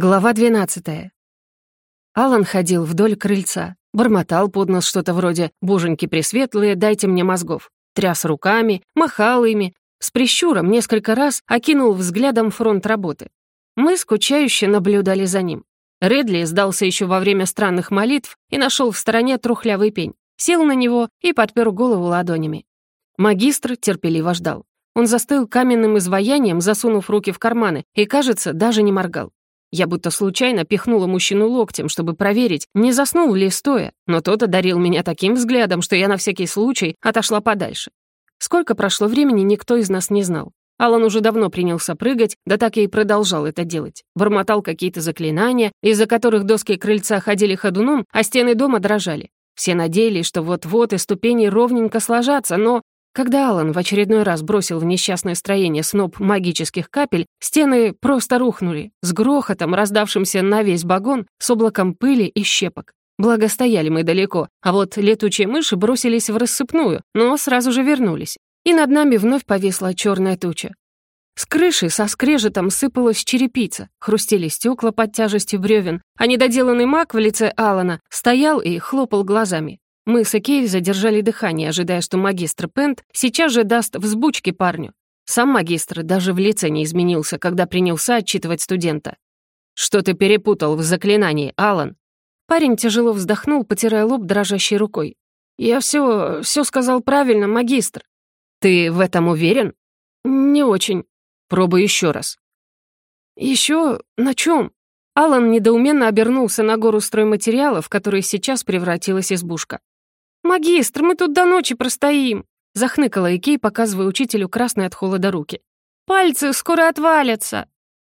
Глава 12. Алан ходил вдоль крыльца, бормотал под нос что-то вроде «Боженьки пресветлые, дайте мне мозгов», тряс руками, махал ими, с прищуром несколько раз окинул взглядом фронт работы. Мы скучающе наблюдали за ним. Редли сдался еще во время странных молитв и нашел в стороне трухлявый пень, сел на него и подпер голову ладонями. Магистр терпеливо ждал. Он застыл каменным изваянием, засунув руки в карманы, и, кажется, даже не моргал. Я будто случайно пихнула мужчину локтем, чтобы проверить, не заснул ли стоя, но тот одарил меня таким взглядом, что я на всякий случай отошла подальше. Сколько прошло времени, никто из нас не знал. Алан уже давно принялся прыгать, да так и продолжал это делать. Бормотал какие-то заклинания, из-за которых доски крыльца ходили ходуном, а стены дома дрожали. Все надеялись, что вот-вот и ступени ровненько сложатся, но когда Алан в очередной раз бросил в несчастное строение сноп магических капель, стены просто рухнули, с грохотом, раздавшимся на весь багон, с облаком пыли и щепок. Благо, стояли мы далеко, а вот летучие мыши бросились в рассыпную, но сразу же вернулись. И над нами вновь повесла черная туча. С крыши со скрежетом сыпалась черепица, хрустели стекла под тяжестью бревен, а недоделанный маг в лице Алана стоял и хлопал глазами. Мы с Экей задержали дыхание, ожидая, что магистр Пент сейчас же даст взбучки парню. Сам магистр даже в лице не изменился, когда принялся отчитывать студента. «Что ты перепутал в заклинании, Алан? Парень тяжело вздохнул, потирая лоб дрожащей рукой. «Я все, все сказал правильно, магистр». «Ты в этом уверен?» «Не очень». «Пробуй еще раз». «Еще? На чем?» Алан недоуменно обернулся на гору стройматериалов, в которой сейчас превратилась избушка. «Магистр, мы тут до ночи простоим!» — захныкала Икей, показывая учителю красные от холода руки. «Пальцы скоро отвалятся!»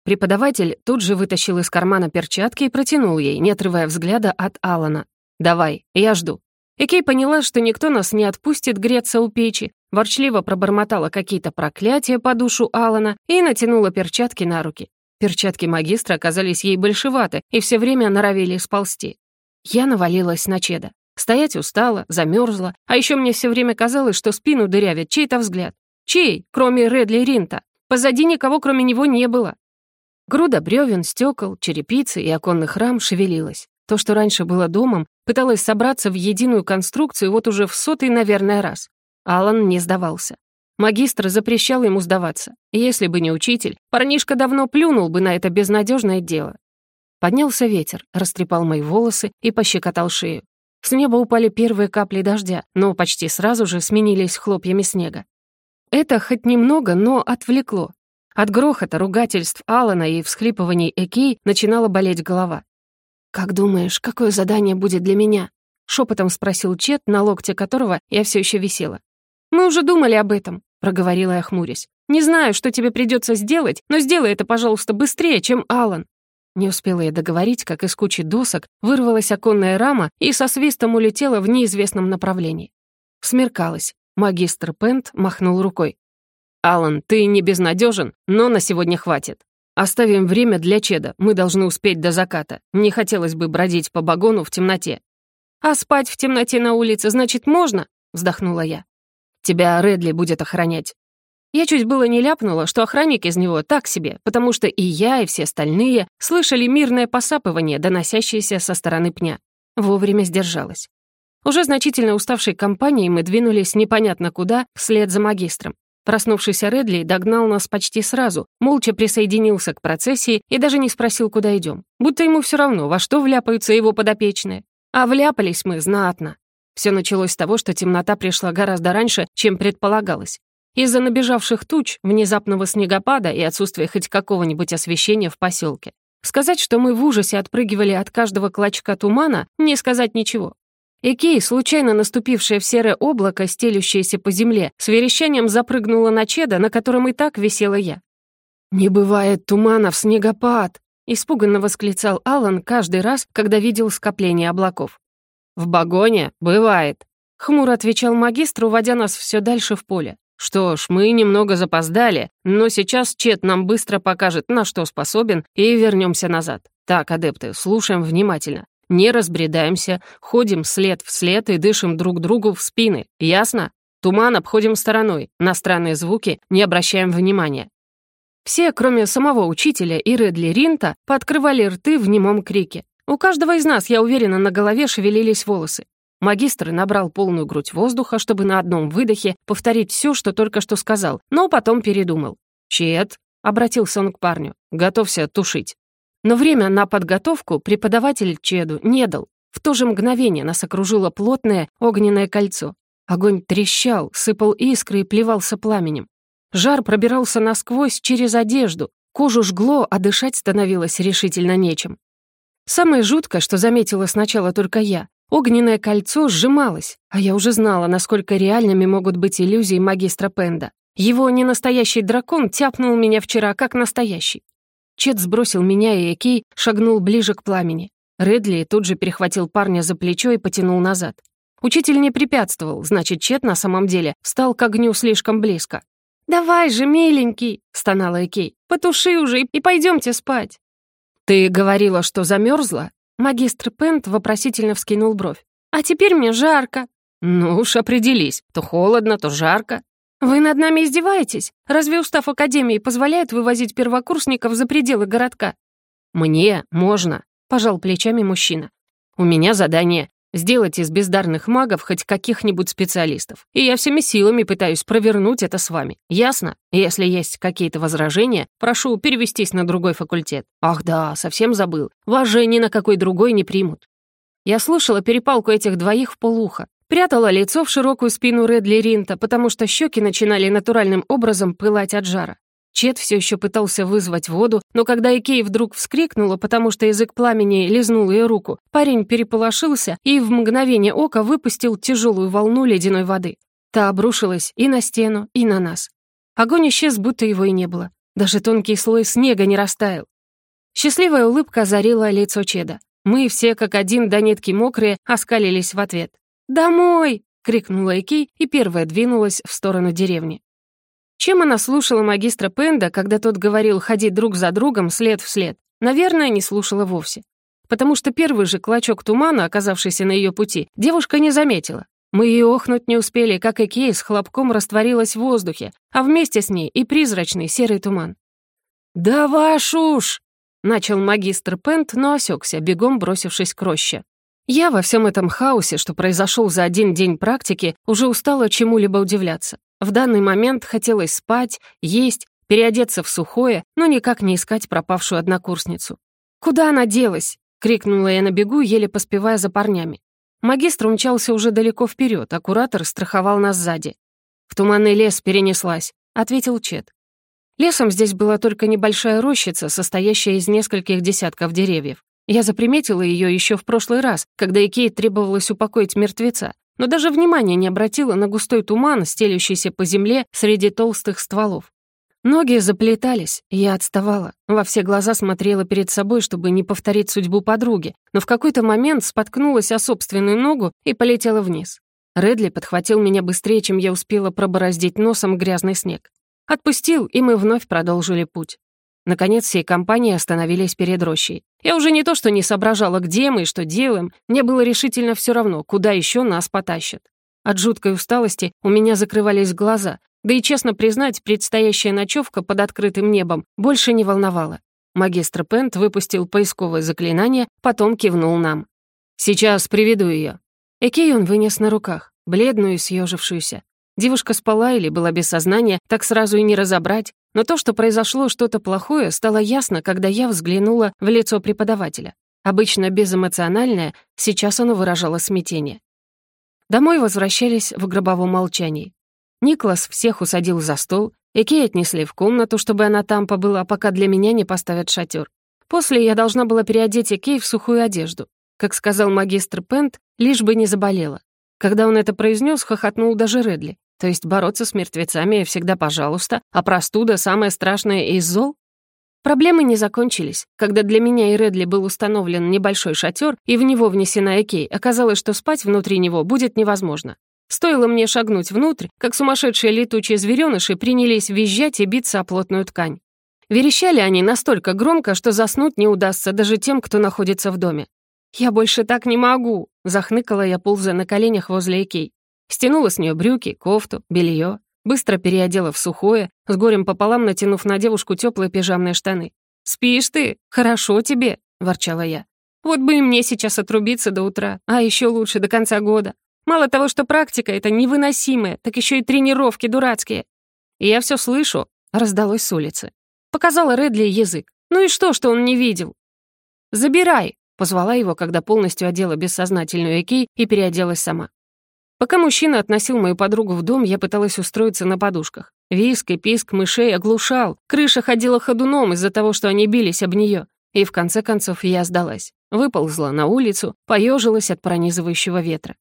Преподаватель тут же вытащил из кармана перчатки и протянул ей, не отрывая взгляда от Алана. «Давай, я жду». Экей поняла, что никто нас не отпустит греться у печи, ворчливо пробормотала какие-то проклятия по душу Алана и натянула перчатки на руки. Перчатки магистра оказались ей большеваты и все время норовили сползти. Я навалилась на Чеда. Стоять устала, замерзла, а еще мне все время казалось, что спину дырявит чей-то взгляд. Чей, кроме Редли Ринта? Позади никого, кроме него, не было. Груда бревен, стекол, черепицы и оконных рам шевелилась. То, что раньше было домом, пыталось собраться в единую конструкцию вот уже в сотый, наверное, раз. Алан не сдавался. Магистр запрещал ему сдаваться. Если бы не учитель, парнишка давно плюнул бы на это безнадежное дело. Поднялся ветер, растрепал мои волосы и пощекотал шею. С неба упали первые капли дождя, но почти сразу же сменились хлопьями снега. Это хоть немного, но отвлекло. От грохота, ругательств Алана и всхлипываний Экей начинала болеть голова. «Как думаешь, какое задание будет для меня?» — шепотом спросил Чет, на локте которого я все еще висела. «Мы уже думали об этом», — проговорила я, хмурясь. «Не знаю, что тебе придется сделать, но сделай это, пожалуйста, быстрее, чем Алан. Не успела я договорить, как из кучи досок вырвалась оконная рама и со свистом улетела в неизвестном направлении. Смеркалась. Магистр Пент махнул рукой. «Алан, ты не безнадежен, но на сегодня хватит. Оставим время для Чеда, мы должны успеть до заката. Не хотелось бы бродить по багону в темноте». «А спать в темноте на улице, значит, можно?» — вздохнула я. «Тебя Редли будет охранять. Я чуть было не ляпнула, что охранник из него так себе, потому что и я, и все остальные слышали мирное посапывание, доносящееся со стороны пня. Вовремя сдержалась. Уже значительно уставшей компанией мы двинулись непонятно куда, вслед за магистром. Проснувшийся Редли догнал нас почти сразу, молча присоединился к процессии и даже не спросил, куда идем. Будто ему все равно, во что вляпаются его подопечные. А вляпались мы знатно. Все началось с того, что темнота пришла гораздо раньше, чем предполагалось из-за набежавших туч, внезапного снегопада и отсутствия хоть какого-нибудь освещения в поселке. Сказать, что мы в ужасе отпрыгивали от каждого клочка тумана, не сказать ничего. Экей, случайно наступившее в серое облако, стелющееся по земле, с верещанием запрыгнула на чеда, на котором и так висела я. «Не бывает туманов, снегопад!» — испуганно восклицал Алан каждый раз, когда видел скопление облаков. «В Багоне бывает!» — хмуро отвечал магистр, уводя нас все дальше в поле. Что ж, мы немного запоздали, но сейчас Чет нам быстро покажет, на что способен, и вернемся назад. Так, адепты, слушаем внимательно. Не разбредаемся, ходим след в след и дышим друг другу в спины. Ясно? Туман обходим стороной, на странные звуки не обращаем внимания. Все, кроме самого учителя и Редли Ринта, пооткрывали рты в немом крике. У каждого из нас, я уверена, на голове шевелились волосы. Магистр набрал полную грудь воздуха, чтобы на одном выдохе повторить все, что только что сказал, но потом передумал. «Чет», — обратился он к парню, — «готовься тушить». Но время на подготовку преподаватель Чеду не дал. В то же мгновение нас окружило плотное огненное кольцо. Огонь трещал, сыпал искры и плевался пламенем. Жар пробирался насквозь через одежду, кожу жгло, а дышать становилось решительно нечем. Самое жуткое, что заметила сначала только я, Огненное кольцо сжималось, а я уже знала, насколько реальными могут быть иллюзии магистра Пенда. Его ненастоящий дракон тяпнул меня вчера как настоящий. Чет сбросил меня, и Экей шагнул ближе к пламени. Редли тут же перехватил парня за плечо и потянул назад. Учитель не препятствовал, значит, Чет на самом деле встал к огню слишком близко. «Давай же, миленький!» — стонала Экей. «Потуши уже и пойдемте спать!» «Ты говорила, что замерзла?» Магистр Пент вопросительно вскинул бровь. «А теперь мне жарко». «Ну уж определись, то холодно, то жарко». «Вы над нами издеваетесь? Разве устав Академии позволяет вывозить первокурсников за пределы городка?» «Мне можно», — пожал плечами мужчина. «У меня задание Сделать из бездарных магов хоть каких-нибудь специалистов. И я всеми силами пытаюсь провернуть это с вами. Ясно? Если есть какие-то возражения, прошу перевестись на другой факультет. Ах да, совсем забыл. Вас же ни на какой другой не примут. Я слушала перепалку этих двоих в полуха. Прятала лицо в широкую спину Редли Ринта, потому что щеки начинали натуральным образом пылать от жара. Чет все еще пытался вызвать воду, но когда Икей вдруг вскрикнула, потому что язык пламени лизнул ее руку, парень переполошился и в мгновение ока выпустил тяжелую волну ледяной воды. Та обрушилась и на стену, и на нас. Огонь исчез, будто его и не было. Даже тонкий слой снега не растаял. Счастливая улыбка озарила лицо Чеда. Мы все, как один до нитки мокрые, оскалились в ответ. «Домой!» — крикнула Эки и первая двинулась в сторону деревни. Чем она слушала магистра Пенда, когда тот говорил ходить друг за другом, след в след»? Наверное, не слушала вовсе. Потому что первый же клочок тумана, оказавшийся на ее пути, девушка не заметила. Мы ее охнуть не успели, как Икея с хлопком растворилась в воздухе, а вместе с ней и призрачный серый туман. «Да ваш уж!» — начал магистр Пент, но осекся, бегом бросившись к роще. Я во всем этом хаосе, что произошел за один день практики, уже устала чему-либо удивляться. В данный момент хотелось спать, есть, переодеться в сухое, но никак не искать пропавшую однокурсницу. «Куда она делась?» — крикнула я на бегу, еле поспевая за парнями. Магистр умчался уже далеко вперед, а куратор страховал нас сзади. «В туманный лес перенеслась», — ответил Чет. Лесом здесь была только небольшая рощица, состоящая из нескольких десятков деревьев. Я заприметила ее еще в прошлый раз, когда Икеи требовалось упокоить мертвеца, но даже внимания не обратила на густой туман, стелющийся по земле среди толстых стволов. Ноги заплетались, я отставала. Во все глаза смотрела перед собой, чтобы не повторить судьбу подруги, но в какой-то момент споткнулась о собственную ногу и полетела вниз. Редли подхватил меня быстрее, чем я успела пробороздить носом грязный снег. Отпустил, и мы вновь продолжили путь. Наконец, всей компании остановились перед рощей. Я уже не то что не соображала, где мы и что делаем, мне было решительно все равно, куда еще нас потащат. От жуткой усталости у меня закрывались глаза, да и, честно признать, предстоящая ночевка под открытым небом больше не волновала. Магистр Пент выпустил поисковое заклинание, потом кивнул нам. «Сейчас приведу ее. Экей он вынес на руках, бледную и съежившуюся. Девушка спала или была без сознания, так сразу и не разобрать, но то, что произошло что-то плохое, стало ясно, когда я взглянула в лицо преподавателя. Обычно безэмоциональное, сейчас оно выражало смятение. Домой возвращались в гробовом молчании. Никлас всех усадил за стол, Экей отнесли в комнату, чтобы она там побыла, пока для меня не поставят шатер. После я должна была переодеть Экей в сухую одежду. Как сказал магистр Пент, лишь бы не заболела. Когда он это произнес, хохотнул даже Редли. То есть бороться с мертвецами всегда пожалуйста, а простуда — самое страшное из зол? Проблемы не закончились. Когда для меня и Редли был установлен небольшой шатер, и в него внесена Экей, оказалось, что спать внутри него будет невозможно. Стоило мне шагнуть внутрь, как сумасшедшие летучие зверёныши принялись визжать и биться о плотную ткань. Верещали они настолько громко, что заснуть не удастся даже тем, кто находится в доме. «Я больше так не могу!» — захныкала я, ползая на коленях возле Экей. Стянула с нее брюки, кофту, белье, быстро переодела в сухое, с горем пополам натянув на девушку теплые пижамные штаны. «Спишь ты? Хорошо тебе!» — ворчала я. «Вот бы и мне сейчас отрубиться до утра, а еще лучше до конца года. Мало того, что практика это невыносимая, так еще и тренировки дурацкие». И «Я все слышу», — раздалось с улицы. Показала Редли язык. «Ну и что, что он не видел?» «Забирай!» — позвала его, когда полностью одела бессознательную Экей и переоделась сама. Пока мужчина относил мою подругу в дом, я пыталась устроиться на подушках. Виск и писк мышей оглушал, крыша ходила ходуном из-за того, что они бились об нее. И в конце концов я сдалась. Выползла на улицу, поежилась от пронизывающего ветра.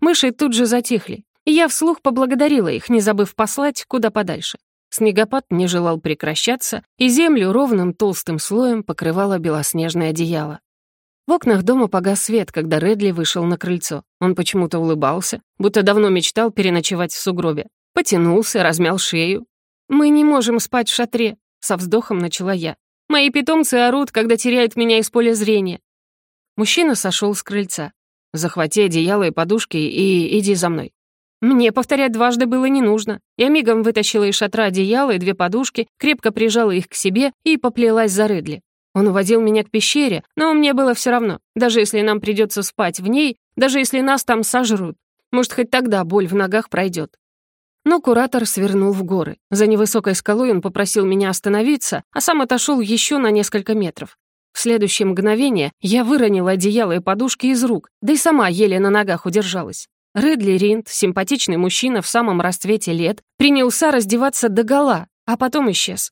Мыши тут же затихли, и я вслух поблагодарила их, не забыв послать куда подальше. Снегопад не желал прекращаться, и землю ровным толстым слоем покрывало белоснежное одеяло. В окнах дома погас свет, когда Редли вышел на крыльцо. Он почему-то улыбался, будто давно мечтал переночевать в сугробе. Потянулся, размял шею. «Мы не можем спать в шатре», — со вздохом начала я. «Мои питомцы орут, когда теряют меня из поля зрения». Мужчина сошел с крыльца. «Захвати одеяло и подушки и иди за мной». Мне повторять дважды было не нужно. Я мигом вытащила из шатра одеяло и две подушки, крепко прижала их к себе и поплелась за Редли. Он уводил меня к пещере, но мне было все равно, даже если нам придется спать в ней, даже если нас там сожрут. Может, хоть тогда боль в ногах пройдет. Но куратор свернул в горы. За невысокой скалой он попросил меня остановиться, а сам отошел еще на несколько метров. В следующее мгновение я выронила одеяло и подушки из рук, да и сама еле на ногах удержалась. Редли Ринд, симпатичный мужчина в самом расцвете лет, принялся раздеваться до гола, а потом исчез.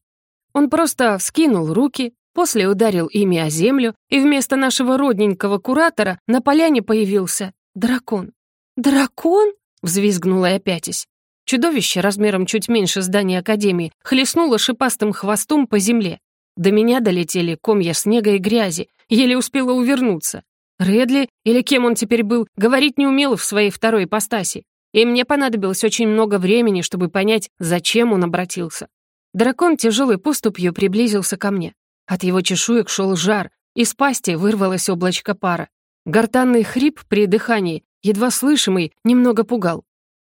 Он просто вскинул руки, После ударил ими о землю, и вместо нашего родненького куратора на поляне появился дракон. «Дракон?» — взвизгнула я пятясь. Чудовище размером чуть меньше здания Академии хлестнуло шипастым хвостом по земле. До меня долетели комья снега и грязи, еле успела увернуться. Редли, или кем он теперь был, говорить не умел в своей второй ипостаси. И мне понадобилось очень много времени, чтобы понять, зачем он обратился. Дракон тяжелой поступью приблизился ко мне. От его чешуек шел жар, из пасти вырвалось облачко пара. Гортанный хрип при дыхании, едва слышимый, немного пугал.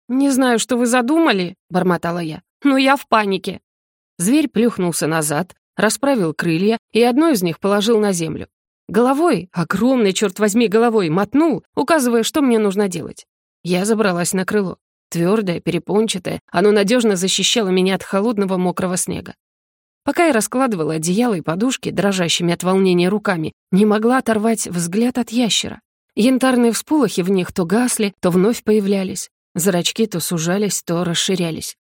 «Не знаю, что вы задумали», — бормотала я, — «но я в панике». Зверь плюхнулся назад, расправил крылья и одно из них положил на землю. Головой, огромный черт возьми, головой, мотнул, указывая, что мне нужно делать. Я забралась на крыло. Твердое, перепончатое, оно надежно защищало меня от холодного мокрого снега. Пока я раскладывала одеяло и подушки, дрожащими от волнения руками, не могла оторвать взгляд от ящера. Янтарные всполохи в них то гасли, то вновь появлялись. Зрачки то сужались, то расширялись.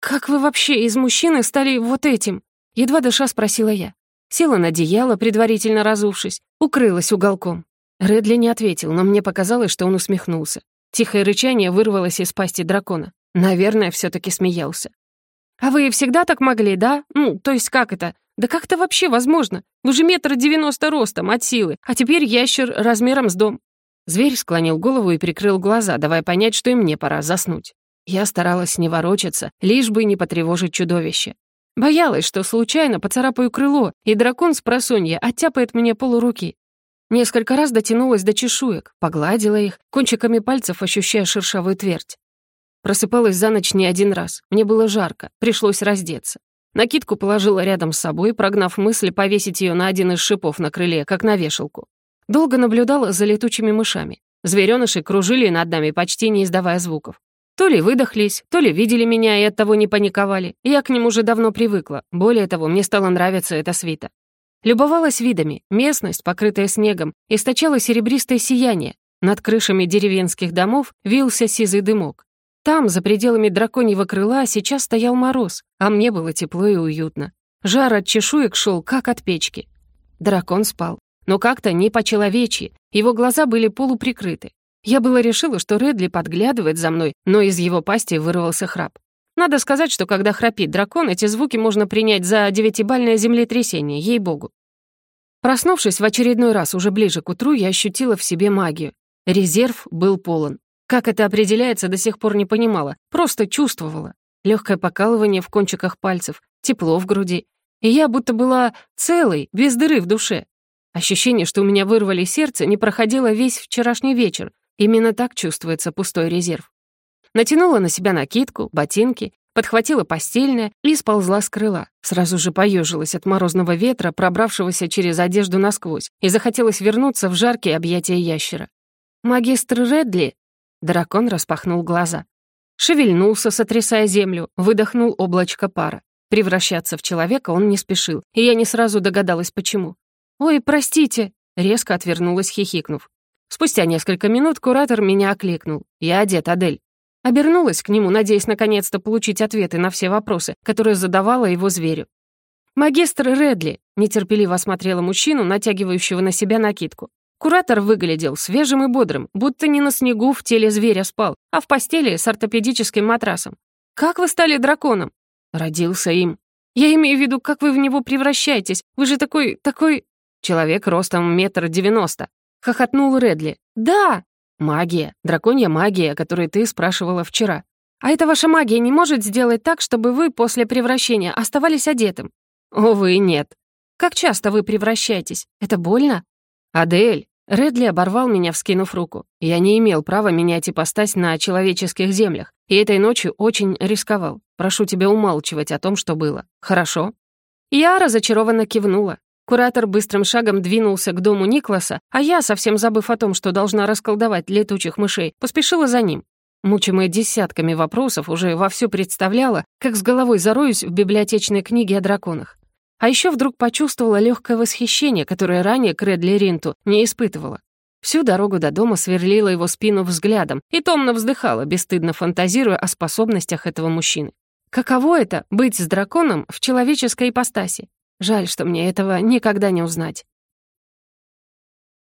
«Как вы вообще из мужчины стали вот этим?» Едва дыша спросила я. Села на одеяло, предварительно разувшись, укрылась уголком. Редли не ответил, но мне показалось, что он усмехнулся. Тихое рычание вырвалось из пасти дракона. Наверное, все таки смеялся. А вы всегда так могли, да? Ну, то есть как это? Да как это вообще возможно? Вы же метр девяносто ростом от силы, а теперь ящер размером с дом». Зверь склонил голову и прикрыл глаза, давая понять, что и мне пора заснуть. Я старалась не ворочаться, лишь бы не потревожить чудовище. Боялась, что случайно поцарапаю крыло, и дракон с просонья оттяпает мне полуруки. Несколько раз дотянулась до чешуек, погладила их, кончиками пальцев ощущая шершавую твердь. Просыпалась за ночь не один раз. Мне было жарко, пришлось раздеться. Накидку положила рядом с собой, прогнав мысль повесить ее на один из шипов на крыле, как на вешалку. Долго наблюдала за летучими мышами. Зверёныши кружили над нами, почти не издавая звуков. То ли выдохлись, то ли видели меня и оттого не паниковали. Я к ним уже давно привыкла. Более того, мне стало нравиться эта свита. Любовалась видами. Местность, покрытая снегом, источала серебристое сияние. Над крышами деревенских домов вился сизый дымок. Там, за пределами драконьего крыла, сейчас стоял мороз, а мне было тепло и уютно. Жар от чешуек шел, как от печки. Дракон спал, но как-то не по-человечьи, его глаза были полуприкрыты. Я было решила, что Редли подглядывает за мной, но из его пасти вырвался храп. Надо сказать, что когда храпит дракон, эти звуки можно принять за девятибальное землетрясение, ей-богу. Проснувшись в очередной раз уже ближе к утру, я ощутила в себе магию. Резерв был полон. Как это определяется, до сих пор не понимала, просто чувствовала. Легкое покалывание в кончиках пальцев, тепло в груди. И я будто была целой, без дыры в душе. Ощущение, что у меня вырвали сердце, не проходило весь вчерашний вечер. Именно так чувствуется пустой резерв. Натянула на себя накидку, ботинки, подхватила постельное и сползла с крыла. Сразу же поежилась от морозного ветра, пробравшегося через одежду насквозь, и захотелось вернуться в жаркие объятия ящера. Магистр Редли Дракон распахнул глаза. Шевельнулся, сотрясая землю, выдохнул облачко пара. Превращаться в человека он не спешил, и я не сразу догадалась, почему. «Ой, простите!» — резко отвернулась, хихикнув. Спустя несколько минут куратор меня окликнул. «Я одет, Адель». Обернулась к нему, надеясь наконец-то получить ответы на все вопросы, которые задавала его зверю. «Магистр Редли», — нетерпеливо осмотрела мужчину, натягивающего на себя накидку. Куратор выглядел свежим и бодрым, будто не на снегу в теле зверя спал, а в постели с ортопедическим матрасом. «Как вы стали драконом?» «Родился им». «Я имею в виду, как вы в него превращаетесь. Вы же такой... такой...» «Человек ростом метр девяносто», — хохотнул Редли. «Да!» «Магия. Драконья магия, о которой ты спрашивала вчера. А эта ваша магия не может сделать так, чтобы вы после превращения оставались одетым?» «Увы, нет». «Как часто вы превращаетесь? Это больно?» «Адель!» Редли оборвал меня, вскинув руку. Я не имел права менять ипостась на человеческих землях, и этой ночью очень рисковал. Прошу тебя умалчивать о том, что было. Хорошо?» Я разочарованно кивнула. Куратор быстрым шагом двинулся к дому Никласа, а я, совсем забыв о том, что должна расколдовать летучих мышей, поспешила за ним. Мучимая десятками вопросов, уже вовсю представляла, как с головой зароюсь в библиотечной книге о драконах. А еще вдруг почувствовала легкое восхищение, которое ранее к Ринту не испытывала. Всю дорогу до дома сверлила его спину взглядом и томно вздыхала, бесстыдно фантазируя о способностях этого мужчины. Каково это — быть с драконом в человеческой ипостаси? Жаль, что мне этого никогда не узнать.